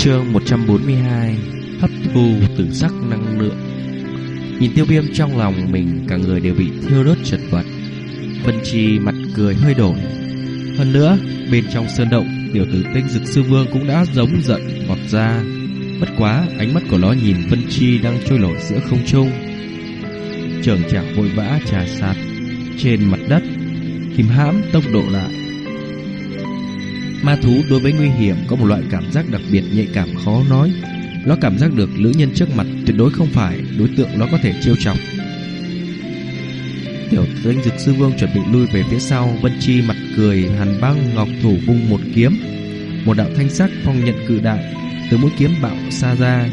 Chương 142 Hấp thu tử sắc năng lượng. Nhìn tiêu viêm trong lòng mình, Cả người đều bị thiêu đốt chật vật. Vân Chi mặt cười hơi đổi. Hơn nữa, Bên trong sơn động, Tiểu tử tinh dực sư vương cũng đã giống giận vọt ra. Bất quá, ánh mắt của nó nhìn Vân Chi đang trôi nổi giữa không trung. Trường trạng vội vã trà sạt Trên mặt đất. Kìm hãm tốc độ lại. Ma thú đối với nguy hiểm có một loại cảm giác đặc biệt nhạy cảm khó nói. Nó cảm giác được nữ nhân trước mặt tuyệt đối không phải đối tượng nó có thể chiêu chọc. Tiểu tinh dực sư vương chuẩn bị lui về phía sau, Vân Chi mặt cười, hàn băng ngọc thủ vung một kiếm. Một đạo thanh sắc phong nhận cự đại từ mũi kiếm bạo xa ra,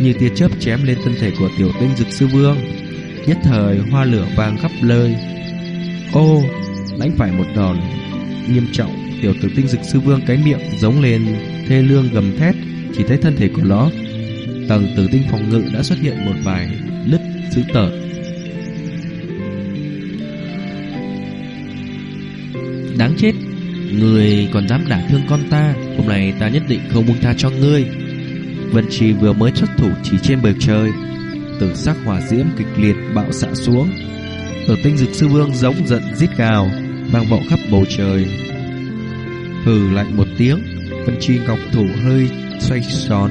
như tia chớp chém lên thân thể của tiểu tinh dực sư vương. Nhất thời hoa lửa vàng khắp nơi. Ô, đánh phải một đòn nghiêm trọng tiểu tử tinh dực sư vương cái miệng giống lên thê lương gầm thét, chỉ thấy thân thể của nó. Tầng tử tinh phòng ngự đã xuất hiện một vài lứt dữ tợn đáng chết, người còn dám đả thương con ta, hôm nay ta nhất định không buông tha cho ngươi. Vân trì vừa mới xuất thủ chỉ trên bầu trời, tử sắc hỏa diễm kịch liệt bạo xạ xuống. Tử tinh dực sư vương giống giận rít gào, vang vọng khắp bầu trời. Hừ lạnh một tiếng, Vân Chi Ngọc thủ hơi xoay tròn.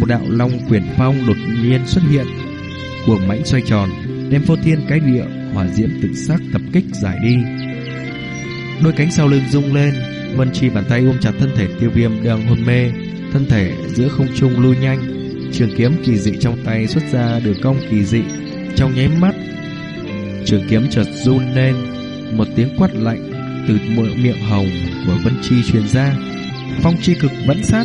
Một đạo long quyền phong đột nhiên xuất hiện Cuồng mãnh xoay tròn, Đem phô thiên cái địa, Hỏa diễm tự sắc tập kích giải đi. Đôi cánh sau lưng rung lên, Vân Chi bàn tay ôm chặt thân thể tiêu viêm đang hôn mê. Thân thể giữa không trung lui nhanh, Trường kiếm kỳ dị trong tay xuất ra đường cong kỳ dị. Trong nháy mắt, Trường kiếm chợt run lên, Một tiếng quát lạnh từ miệng hồng của Vân Chi truyền ra. Phong chi cực vẫn sát.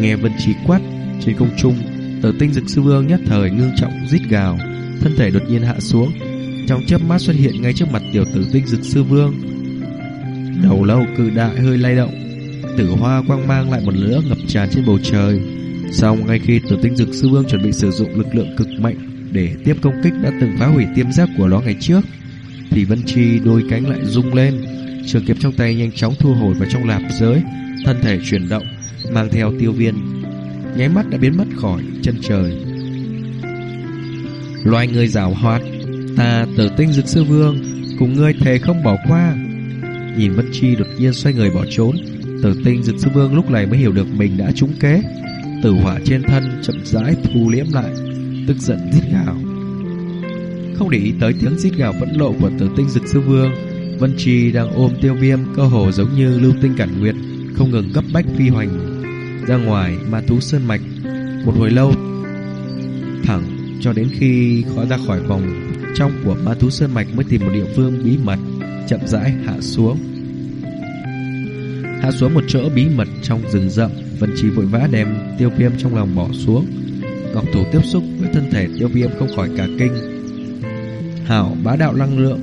Nghe Vân Chi quát trên không trung, Tử Tinh Dực Sư Vương nhất thời ngưng trọng rít gào, thân thể đột nhiên hạ xuống, trong chớp mắt xuất hiện ngay trước mặt tiểu Tử Tinh Dực Sư Vương. Đầu lâu cự đại hơi lay động, tử hoa quang mang lại một lửa ngập tràn trên bầu trời. Xong ngay khi Tử Tinh Dực Sư Vương chuẩn bị sử dụng lực lượng cực mạnh để tiếp công kích đã từng phá hủy tiêm giác của nó ngày trước, thì Vân Chi đôi cánh lại rung lên, trường kiếm trong tay nhanh chóng thu hồi vào trong lạp giới, thân thể chuyển động, mang theo tiêu viên, nháy mắt đã biến mất khỏi chân trời. Loài người rào hoạt, ta tử tinh dực sư vương, cùng ngươi thề không bỏ qua. Nhìn Vân Chi đột nhiên xoay người bỏ trốn, tử tinh dực sư vương lúc này mới hiểu được mình đã trúng kế. Tử hỏa trên thân chậm rãi thu liễm lại, tức giận giết gào. Không để ý tới tiếng rít gào phẫn nộ của tử tinh dực sư vương. Vân Trì đang ôm tiêu viêm, Cơ hồ giống như lưu tinh cản nguyệt, Không ngừng cấp bách phi hoành. Ra ngoài, ma thú sơn mạch, Một hồi lâu, Thẳng cho đến khi khó ra khỏi vòng Trong của ma thú sơn mạch Mới tìm một địa phương bí mật, Chậm rãi hạ xuống. Hạ xuống một chỗ bí mật trong rừng rậm, Vân Trì vội vã đem tiêu viêm trong lòng bỏ xuống. Ngọc thủ tiếp xúc với thân thể tiêu viêm không khỏi cả kinh. Hảo bá đạo năng lượng.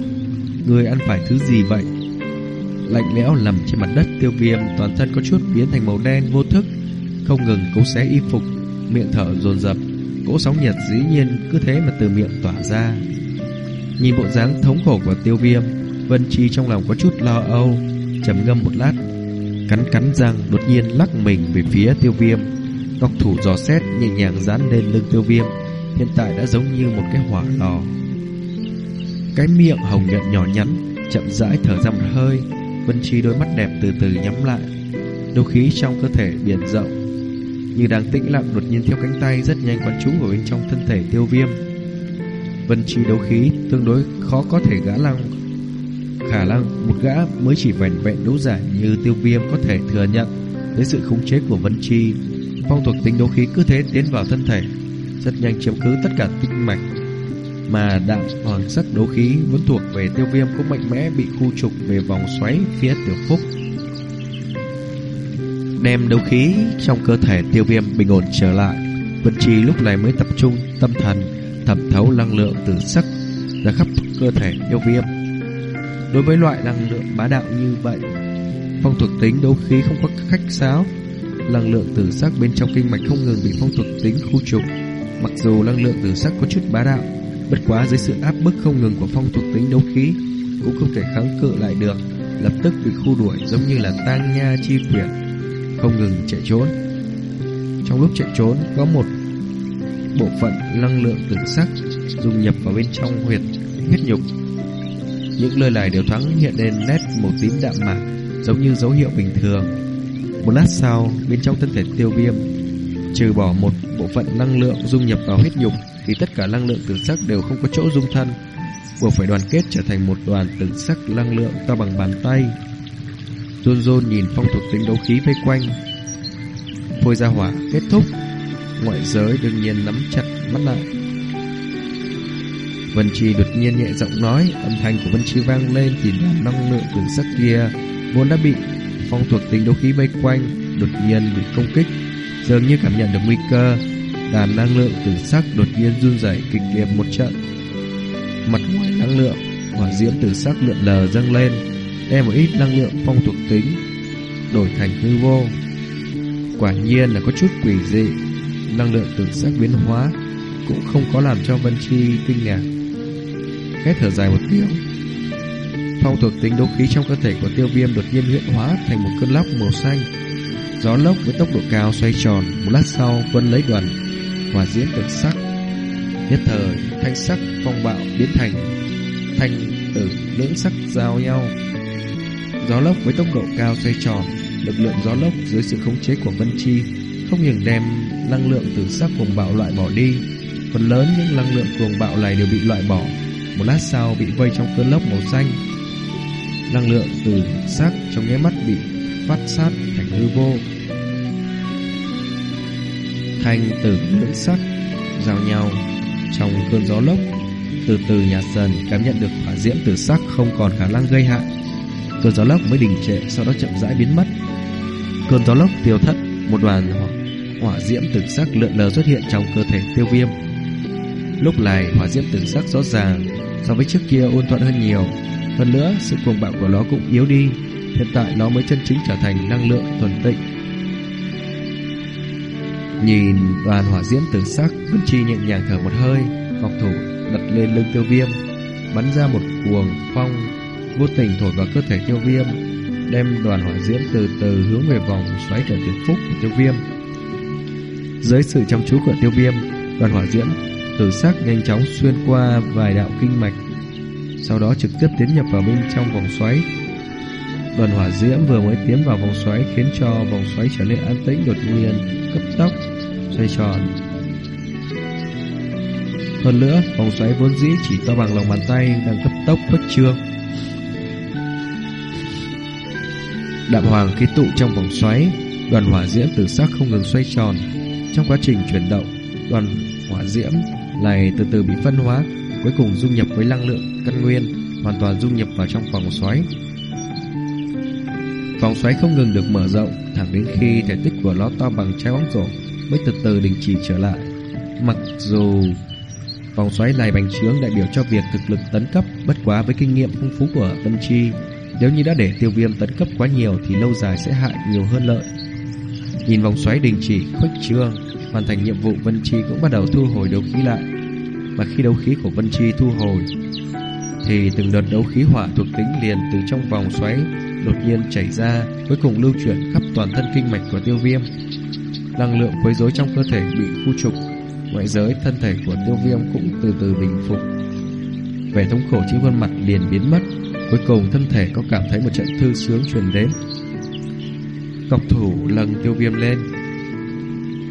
Người ăn phải thứ gì vậy? Lạnh lẽo nằm trên mặt đất, tiêu viêm Toàn thân có chút biến thành màu đen vô thức. Không ngừng cố xé y phục, Miệng thở dồn dập. Cỗ sóng nhiệt dĩ nhiên cứ thế mà từ miệng tỏa ra. Nhìn bộ dáng thống khổ của tiêu viêm, Vân Chi trong lòng có chút lo âu, trầm ngâm một lát. Cắn cắn răng, đột nhiên lắc mình về phía tiêu viêm. Ngọc thủ giò xét, nhẹ nhàng dán lên lưng tiêu viêm. Hiện tại đã giống như một cái hỏa lò cái miệng hồng nhuận nhỏ nhắn, Chậm rãi thở ra một hơi. Vân Chi đôi mắt đẹp từ từ nhắm lại. Đấu khí trong cơ thể biển rộng. Như đang tĩnh lặng, đột nhiên theo cánh tay Rất nhanh quán trú vào bên trong thân thể tiêu viêm. Vân Chi đấu khí Tương đối khó có thể gã lăng. Khả năng một gã mới chỉ vẻn vẹn đấu giải Như tiêu viêm có thể thừa nhận Với sự khống chế của Vân Chi. Phong thuộc tính đấu khí cứ thế tiến vào thân thể. Rất nhanh chiếm cứ tất cả tinh mạch mà đạo hoàng sắc đấu khí vốn thuộc về tiêu viêm cũng mạnh mẽ bị khu trục về vòng xoáy phía tiểu phúc. Đem đấu khí trong cơ thể tiêu viêm bình ổn trở lại, Vân Trì lúc này mới tập trung tâm thần thẩm thấu năng lượng từ sắc ra khắp cơ thể tiêu viêm. Đối với loại năng lượng bá đạo như vậy, phong thuộc tính đấu khí không có khách sáo, năng lượng từ sắc bên trong kinh mạch không ngừng bị phong thuộc tính khu trục. Mặc dù năng lượng từ sắc có chút bá đạo, Bất quá dưới sự áp bức không ngừng của phong thuộc tính đấu khí Cũng không thể kháng cự lại được Lập tức bị khu đuổi giống như là tang nha chi quyển Không ngừng chạy trốn Trong lúc chạy trốn có một bộ phận năng lượng tử sắc dung nhập vào bên trong huyệt huyết nhục. Những lời này đều thoáng hiện lên nét màu tím đạm mạc, giống như dấu hiệu bình thường. Một lát sau, bên trong thân thể tiêu viêm, trừ bỏ một bộ phận năng lượng dung nhập vào huyết nhục, thì tất cả năng lượng tử sắc đều không có chỗ dung thân, buộc phải đoàn kết trở thành một đoàn tử sắc năng lượng to bằng bàn tay. Rôn rôn nhìn phong thuộc tính đấu khí vây quanh. Phôi ra hỏa kết thúc, ngoại giới đương nhiên nắm chặt mắt lại. Vân Chi đột nhiên nhẹ giọng nói, âm thanh của Vân Chi vang lên thì đoàn năng lượng tử sắc kia vốn đã bị phong thuộc tính đấu khí vây quanh, đột nhiên bị công kích, dường như cảm nhận được nguy cơ, đàn năng lượng tử sắc đột nhiên run rẩy kịch liệt một trận. Mặt ngoài năng lượng, hỏa diễm tử sắc lượn lờ dâng lên, đem một ít năng lượng phong thuộc tính đổi thành hư vô. Quả nhiên là có chút quỷ dị, năng lượng tử sắc biến hóa cũng không có làm cho Vân Chi kinh ngạc. Khẽ thở dài một tiếng, phong thuộc tính đấu khí trong cơ thể của tiêu viêm đột nhiên huyễn hóa thành một cơn lốc màu xanh. Gió lốc với tốc độ cao xoay tròn, một lát sau vân lấy đoàn hòa diễn cực sắc. Nhất thời, thanh sắc phong bạo biến thành thanh tử lưỡng sắc giao nhau. Gió lốc với tốc độ cao xoay tròn, lực lượng gió lốc dưới sự khống chế của Vân Chi không ngừng đem năng lượng từ sắc cuồng bạo loại bỏ đi. Phần lớn những năng lượng cuồng bạo này đều bị loại bỏ. Một lát sau bị vây trong cơn lốc màu xanh. Năng lượng từ sắc trong nháy mắt bị phát sát thành hư vô. Thanh tử lưỡi sắc giao nhau trong cơn gió lốc. Từ từ nhạt dần cảm nhận được hỏa diễm tử sắc không còn khả năng gây hại. Cơn gió lốc mới đình trệ sau đó chậm rãi biến mất. Cơn gió lốc tiêu thất một đoàn hỏa, hỏa diễm tử sắc lượn lờ xuất hiện trong cơ thể tiêu viêm. Lúc này hỏa diễm tử sắc rõ ràng so với trước kia ôn thuận hơn nhiều. Hơn nữa sự cuồng bạo của nó cũng yếu đi. Hiện tại nó mới chân chính trở thành năng lượng thuần tịnh. Nhìn đoàn hỏa diễm tử sắc, Vân Chi nhẹ nhàng thở một hơi, ngọc thủ đặt lên lưng tiêu viêm, bắn ra một cuồng phong, vô tình thổi vào cơ thể tiêu viêm, đem đoàn hỏa diễm từ từ hướng về vòng xoáy trở tiểu phúc của tiêu viêm. Dưới sự chăm chú của tiêu viêm, đoàn hỏa diễm tử sắc nhanh chóng xuyên qua vài đạo kinh mạch, sau đó trực tiếp tiến nhập vào bên trong vòng xoáy. Đoàn hỏa diễm vừa mới tiến vào vòng xoáy khiến cho vòng xoáy trở nên an tĩnh đột nhiên cấp tốc xoay tròn. Hơn nữa, vòng xoáy vốn dĩ chỉ to bằng lòng bàn tay đang cấp tốc khuất trương. Đạm hoàng khí tụ trong vòng xoáy, đoàn hỏa diễm từ sắc không ngừng xoay tròn. Trong quá trình chuyển động, đoàn hỏa diễm này từ từ bị phân hóa, cuối cùng dung nhập với năng lượng căn nguyên, hoàn toàn dung nhập vào trong vòng xoáy. Vòng xoáy không ngừng được mở rộng, thẳng đến khi thể tích của nó to bằng trái bóng rổ mới từ từ đình chỉ trở lại. Mặc dù vòng xoáy này bành trướng đại biểu cho việc thực lực tấn cấp, bất quá với kinh nghiệm phong phú của Vân Chi, nếu như đã để tiêu viêm tấn cấp quá nhiều thì lâu dài sẽ hại nhiều hơn lợi. Nhìn vòng xoáy đình chỉ khuếch trương, hoàn thành nhiệm vụ Vân Chi cũng bắt đầu thu hồi đấu khí lại. Mà khi đấu khí của Vân Chi thu hồi, thì từng đợt đấu khí hỏa thuộc tính liền từ trong vòng xoáy đột nhiên chảy ra, cuối cùng lưu chuyển khắp toàn thân kinh mạch của tiêu viêm. Năng lượng quấy rối trong cơ thể bị khu trục, ngoại giới thân thể của tiêu viêm cũng từ từ bình phục. Vẻ thống khổ trên khuôn mặt liền biến mất, cuối cùng thân thể có cảm thấy một trận thư sướng truyền đến. Cọc thủ lần tiêu viêm lên,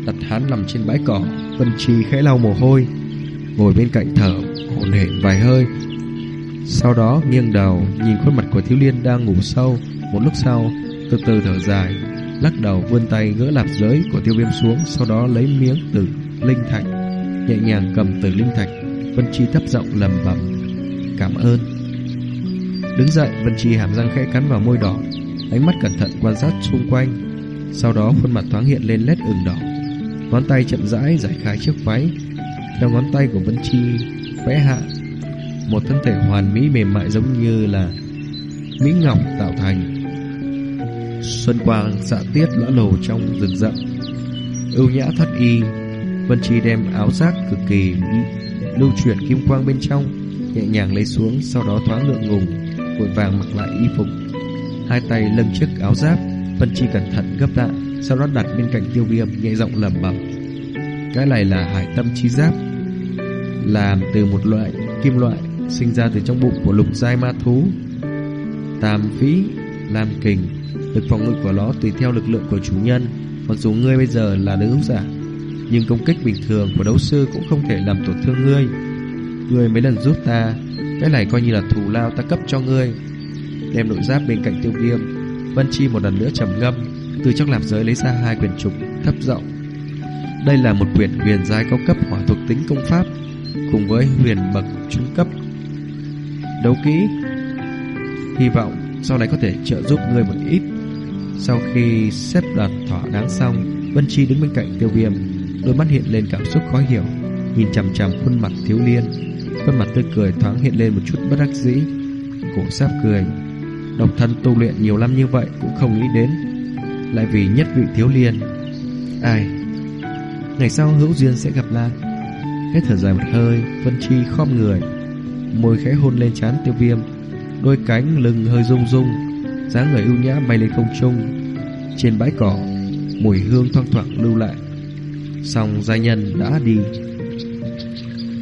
đặt hắn nằm trên bãi cỏ, Vân Chi khẽ lau mồ hôi, ngồi bên cạnh thở, hổn hển vài hơi, sau đó nghiêng đầu nhìn khuôn mặt của thiếu liên đang ngủ sâu Một lúc sau từ từ thở dài Lắc đầu vươn tay gỡ lạp giới của tiêu viêm xuống, Sau đó lấy miếng từ linh thạch, Nhẹ nhàng cầm từ linh thạch. Vân Chi thấp giọng lầm bầm Cảm ơn. Đứng dậy, Vân Chi hàm răng khẽ cắn vào môi đỏ, Ánh mắt cẩn thận quan sát xung quanh. Sau đó khuôn mặt thoáng hiện lên nét ửng đỏ. Ngón tay chậm rãi giải khai chiếc váy. Theo ngón tay của Vân Chi vẽ hạ, một thân thể hoàn mỹ mềm mại giống như là mỹ ngọc tạo thành. Xuân quang dạ tiết lõa lồ trong rừng rậm. Ưu nhã thoát y, Vân Chi đem áo giác cực kỳ lưu chuyển kim quang bên trong, nhẹ nhàng lấy xuống, sau đó thoáng ngượng ngùng, vội vàng mặc lại y phục. Hai tay lưng chiếc áo giáp, Vân Chi cẩn thận gấp lại Sau đó đặt bên cạnh tiêu viêm nhẹ giọng lẩm bẩm Cái này là hải tâm chi giáp Làm từ một loại kim loại Sinh ra từ trong bụng của lục giai ma thú Tam phí Lam kình Lực phòng ngự của nó tùy theo lực lượng của chủ nhân, Mặc dù ngươi bây giờ là nữ giả, Nhưng công kích bình thường của đấu sư Cũng không thể làm tổn thương ngươi. Ngươi mấy lần giúp ta, Cái này coi như là thù lao ta cấp cho ngươi. Đem nội giáp bên cạnh tiêu viêm, Vân Chi một lần nữa trầm ngâm, Từ trong lạp giới lấy ra hai quyển trục, thấp rộng Đây là một quyển huyền giai cao cấp hỏa thuộc tính công pháp, Cùng với huyền bậc trung cấp. Đấu kỹ. Hy vọng sau này có thể trợ giúp ngươi một ít. Sau khi xếp đặt thỏa đáng xong, Vân Chi đứng bên cạnh tiêu viêm. Đôi mắt hiện lên cảm xúc khó hiểu, Nhìn chằm chằm khuôn mặt thiếu liên Khuôn mặt tươi cười thoáng hiện lên một chút bất đắc dĩ. Cổ sáp cười. Độc thân tu luyện nhiều năm như vậy Cũng không nghĩ đến. Lại vì nhất vị thiếu liên Ai? Ngày sau hữu duyên sẽ gặp lại Hết thở dài một hơi, Vân Chi khom người. Môi khẽ hôn lên trán tiêu viêm. Đôi cánh lưng hơi rung rung dáng người ưu nhã bay lên không trung. Trên bãi cỏ, Mùi hương thoang thoảng lưu lại. Song gia nhân đã đi.